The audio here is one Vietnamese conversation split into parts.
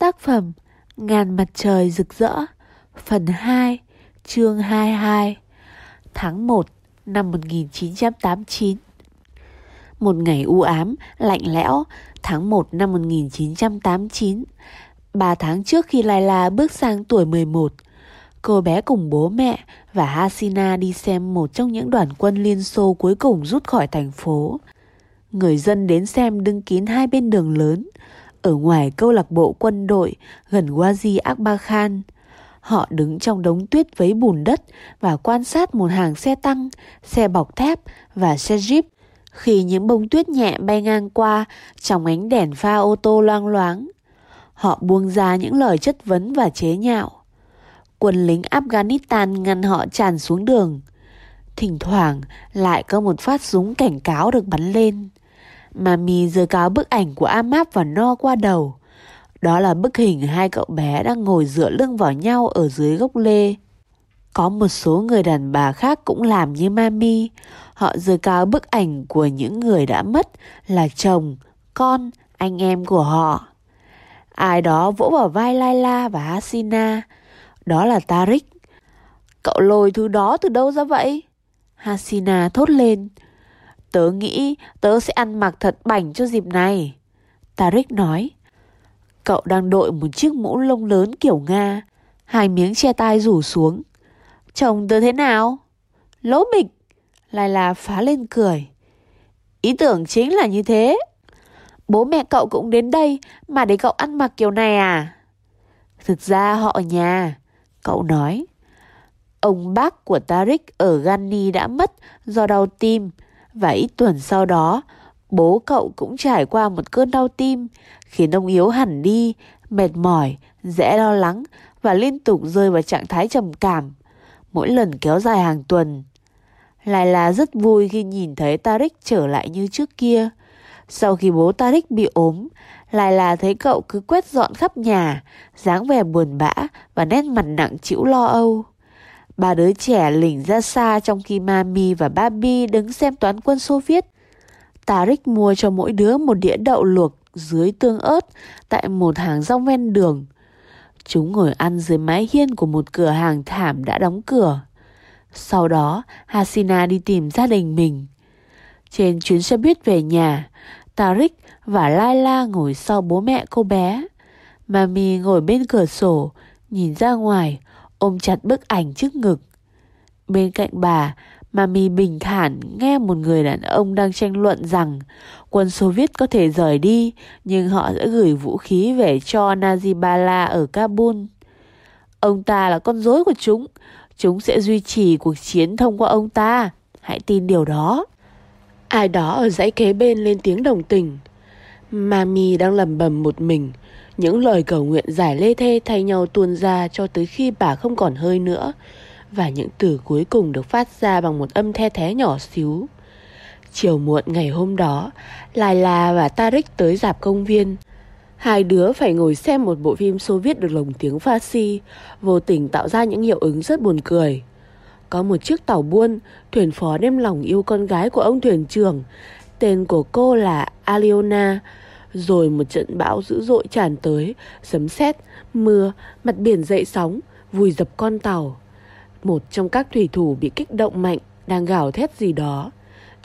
Tác phẩm Ngàn mặt trời rực rỡ Phần 2 Chương 22 Tháng 1 năm 1989 Một ngày u ám, lạnh lẽo Tháng 1 năm 1989 Ba tháng trước khi Laila bước sang tuổi 11 Cô bé cùng bố mẹ và Hasina đi xem một trong những đoàn quân Liên Xô cuối cùng rút khỏi thành phố. Người dân đến xem đứng kín hai bên đường lớn, ở ngoài câu lạc bộ quân đội gần Wazi Akbar Khan. Họ đứng trong đống tuyết với bùn đất và quan sát một hàng xe tăng, xe bọc thép và xe jeep khi những bông tuyết nhẹ bay ngang qua trong ánh đèn pha ô tô loang loáng. Họ buông ra những lời chất vấn và chế nhạo. Quân lính Afghanistan ngăn họ tràn xuống đường. Thỉnh thoảng lại có một phát súng cảnh cáo được bắn lên. Mami giơ cao bức ảnh của Amap và No qua đầu. Đó là bức hình hai cậu bé đang ngồi dựa lưng vào nhau ở dưới gốc lê. Có một số người đàn bà khác cũng làm như Mami. Họ giơ cao bức ảnh của những người đã mất là chồng, con, anh em của họ. Ai đó vỗ vào vai Laila và Hasina. Đó là Tarik. Cậu lôi thứ đó từ đâu ra vậy? Hasina thốt lên. Tớ nghĩ tớ sẽ ăn mặc thật bảnh cho dịp này. Tarik nói. Cậu đang đội một chiếc mũ lông lớn kiểu Nga. Hai miếng che tai rủ xuống. Chồng tớ thế nào? Lỗ bịch. Lai là phá lên cười. Ý tưởng chính là như thế. Bố mẹ cậu cũng đến đây mà để cậu ăn mặc kiểu này à? Thực ra họ ở nhà. Cậu nói. Ông bác của Tarik ở Ghani đã mất do đau tim và ít tuần sau đó, bố cậu cũng trải qua một cơn đau tim, khiến ông yếu hẳn đi, mệt mỏi, dễ lo lắng và liên tục rơi vào trạng thái trầm cảm, mỗi lần kéo dài hàng tuần. Lại là rất vui khi nhìn thấy Tarik trở lại như trước kia. Sau khi bố Tarik bị ốm, lại là thấy cậu cứ quét dọn khắp nhà, dáng vẻ buồn bã và nét mặt nặng chịu lo âu. Ba đứa trẻ lỉnh ra xa trong khi Mami và Babi đứng xem toán quân Xô Viết. Tarik mua cho mỗi đứa một đĩa đậu luộc dưới tương ớt tại một hàng rong ven đường. Chúng ngồi ăn dưới mái hiên của một cửa hàng thảm đã đóng cửa. Sau đó, Hasina đi tìm gia đình mình. Trên chuyến xe buýt về nhà, Tarik và Laila ngồi sau bố mẹ cô bé. Mami ngồi bên cửa sổ, nhìn ra ngoài, ôm chặt bức ảnh trước ngực. Bên cạnh bà, Mami bình thản nghe một người đàn ông đang tranh luận rằng quân Xô Viết có thể rời đi nhưng họ sẽ gửi vũ khí về cho Najibala ở Kabul. Ông ta là con rối của chúng, chúng sẽ duy trì cuộc chiến thông qua ông ta, hãy tin điều đó. Ai đó ở dãy kế bên lên tiếng đồng tình. Mami đang lầm bầm một mình, những lời cầu nguyện giải lê thê thay nhau tuôn ra cho tới khi bà không còn hơi nữa và những từ cuối cùng được phát ra bằng một âm the thé nhỏ xíu. Chiều muộn ngày hôm đó, Laila và Tarik tới dạp công viên. Hai đứa phải ngồi xem một bộ phim Xô Viết được lồng tiếng Farsi, vô tình tạo ra những hiệu ứng rất buồn cười. Có một chiếc tàu buôn, thuyền phó đem lòng yêu con gái của ông thuyền trưởng. Tên của cô là Aliona, rồi một trận bão dữ dội tràn tới, sấm sét, mưa, mặt biển dậy sóng, vùi dập con tàu. Một trong các thủy thủ bị kích động mạnh, đang gào thét gì đó.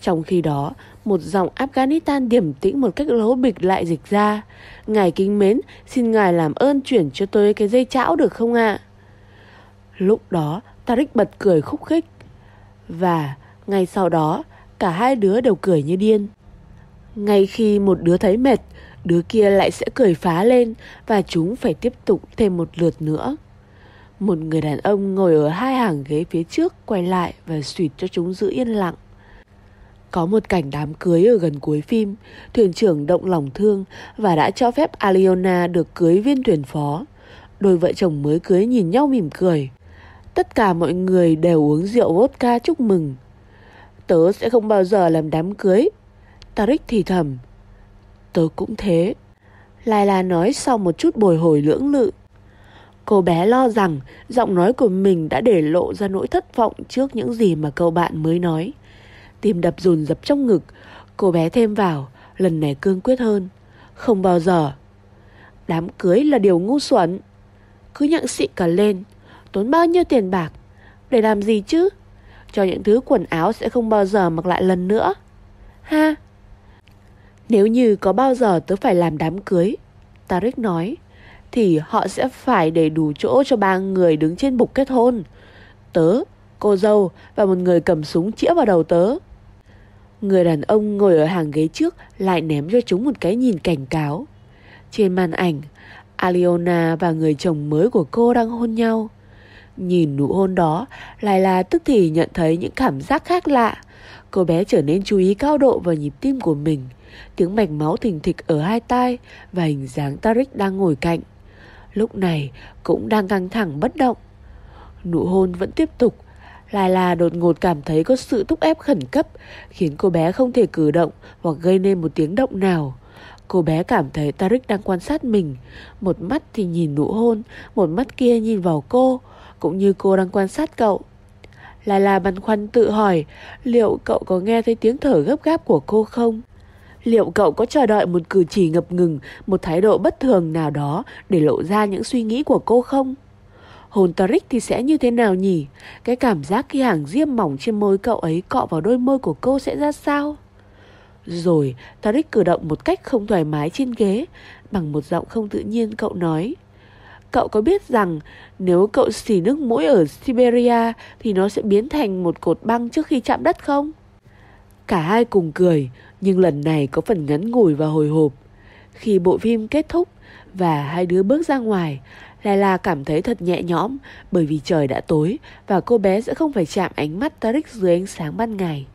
Trong khi đó, một dòng Afghanistan điểm tĩnh một cách lố bịch lại dịch ra. Ngài kính mến, xin ngài làm ơn chuyển cho tôi cái dây chảo được không ạ? Lúc đó, Tariq bật cười khúc khích. Và ngay sau đó, cả hai đứa đều cười như điên. Ngay khi một đứa thấy mệt, đứa kia lại sẽ cười phá lên và chúng phải tiếp tục thêm một lượt nữa. Một người đàn ông ngồi ở hai hàng ghế phía trước quay lại và suyệt cho chúng giữ yên lặng. Có một cảnh đám cưới ở gần cuối phim, thuyền trưởng động lòng thương và đã cho phép Aliona được cưới viên thuyền phó. Đôi vợ chồng mới cưới nhìn nhau mỉm cười. Tất cả mọi người đều uống rượu vodka chúc mừng. Tớ sẽ không bao giờ làm đám cưới. Tarik thì thầm. Tớ cũng thế. Laila nói sau một chút bồi hồi lưỡng lự. Cô bé lo rằng giọng nói của mình đã để lộ ra nỗi thất vọng trước những gì mà cậu bạn mới nói. Tim đập dồn dập trong ngực, cô bé thêm vào, lần này cương quyết hơn. Không bao giờ. Đám cưới là điều ngu xuẩn Cứ nhặng xị cả lên Tốn bao nhiêu tiền bạc Để làm gì chứ cho những thứ quần áo sẽ không bao giờ mặc lại lần nữa Ha Nếu như có bao giờ tớ phải làm đám cưới Tarik nói Thì họ sẽ phải để đủ chỗ cho ba người đứng trên bục kết hôn Tớ, cô dâu và một người cầm súng chĩa vào đầu tớ Người đàn ông ngồi ở hàng ghế trước lại ném cho chúng một cái nhìn cảnh cáo. Trên màn ảnh, Aliona và người chồng mới của cô đang hôn nhau. Nhìn nụ hôn đó, lại là tức thì nhận thấy những cảm giác khác lạ. Cô bé trở nên chú ý cao độ vào nhịp tim của mình, tiếng mạch máu thình thịch ở hai tai và hình dáng tarik đang ngồi cạnh. Lúc này cũng đang căng thẳng bất động. Nụ hôn vẫn tiếp tục Lai là đột ngột cảm thấy có sự thúc ép khẩn cấp, khiến cô bé không thể cử động hoặc gây nên một tiếng động nào. Cô bé cảm thấy tarik đang quan sát mình, một mắt thì nhìn nụ hôn, một mắt kia nhìn vào cô, cũng như cô đang quan sát cậu. Lai là băn khoăn tự hỏi, liệu cậu có nghe thấy tiếng thở gấp gáp của cô không? Liệu cậu có chờ đợi một cử chỉ ngập ngừng, một thái độ bất thường nào đó để lộ ra những suy nghĩ của cô không? Hồn Tarik thì sẽ như thế nào nhỉ? Cái cảm giác khi hàng diêm mỏng trên môi cậu ấy cọ vào đôi môi của cô sẽ ra sao? Rồi Tarik cử động một cách không thoải mái trên ghế Bằng một giọng không tự nhiên cậu nói Cậu có biết rằng nếu cậu xỉ nước mũi ở Siberia thì nó sẽ biến thành một cột băng trước khi chạm đất không? Cả hai cùng cười, nhưng lần này có phần ngắn ngủi và hồi hộp. Khi bộ phim kết thúc và hai đứa bước ra ngoài, Layla cảm thấy thật nhẹ nhõm bởi vì trời đã tối và cô bé sẽ không phải chạm ánh mắt tarik dưới ánh sáng ban ngày.